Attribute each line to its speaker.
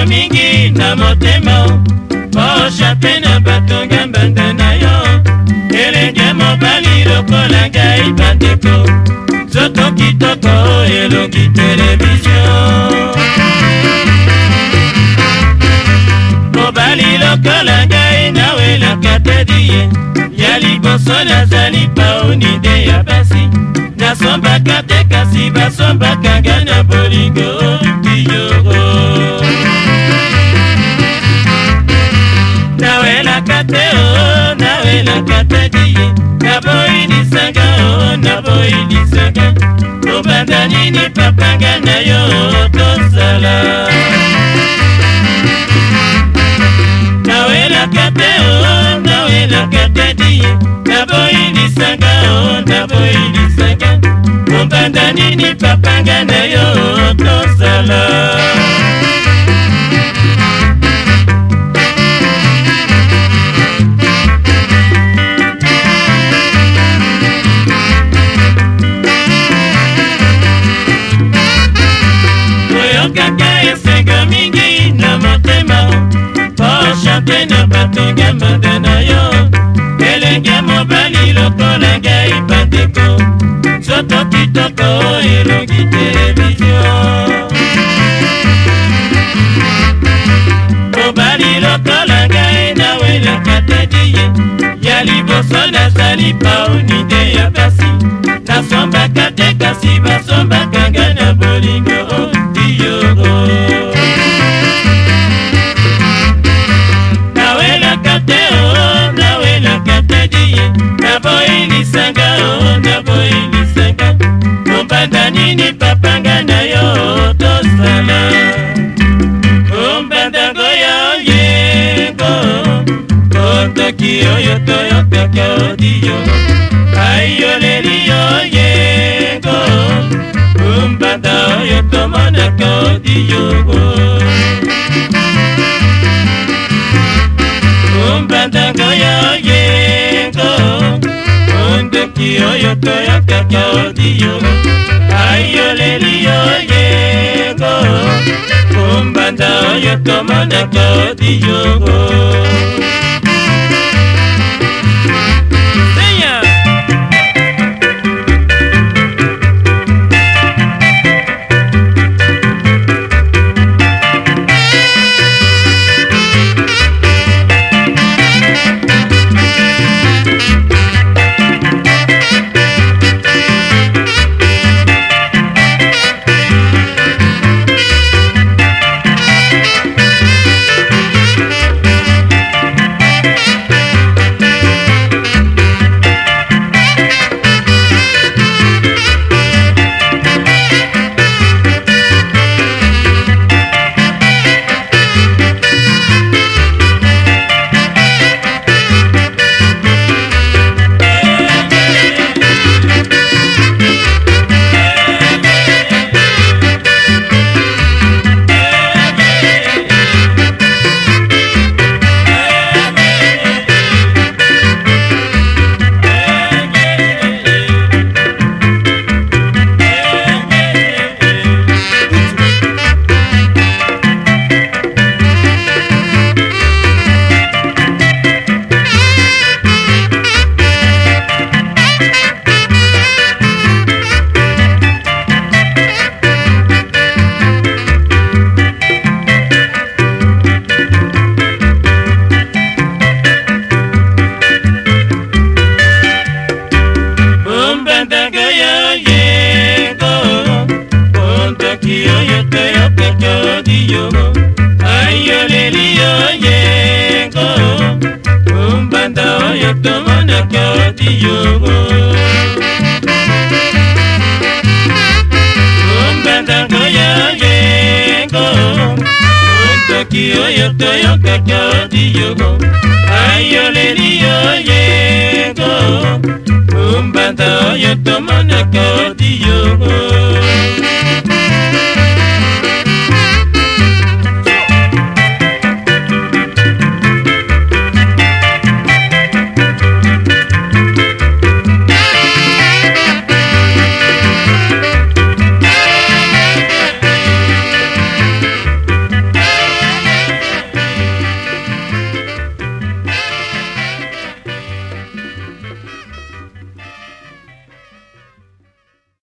Speaker 1: moto mingi na motema posha mpe na batonga mbanda na yo elenge mobali lokola ngai bandeko nzoto kitoko elongi televizio mobali lokola ngai nawelaka tedi ye ya liboso nazali paonide ya basi nasombaka te kasi basombakanga na bolingo nini pepenge na yo tosala nawelaka te o nawelaka te di naboyinisanga o naboyinisanga mombanda nini papanga mpe na batonge mada na yo elenge mobali lokola ngai pateko soto kitoko elongi televizio mobali lokola ngai nawelakatadi ye ya liboso nazali paonide ya basi nasombaka te kasi basi ntango yoyengo ondeki oyo toyokaki odiyo ayoleli yoyengo kombanda oyo tomonaki odiyoko yomo ayoleli yo yengo ombanda oyo tomonaka oti yongo ombandango yo yengo ondoki oyo toyokaka oti yongo ayoleli yo yengo ombanda oyo tomonaka oti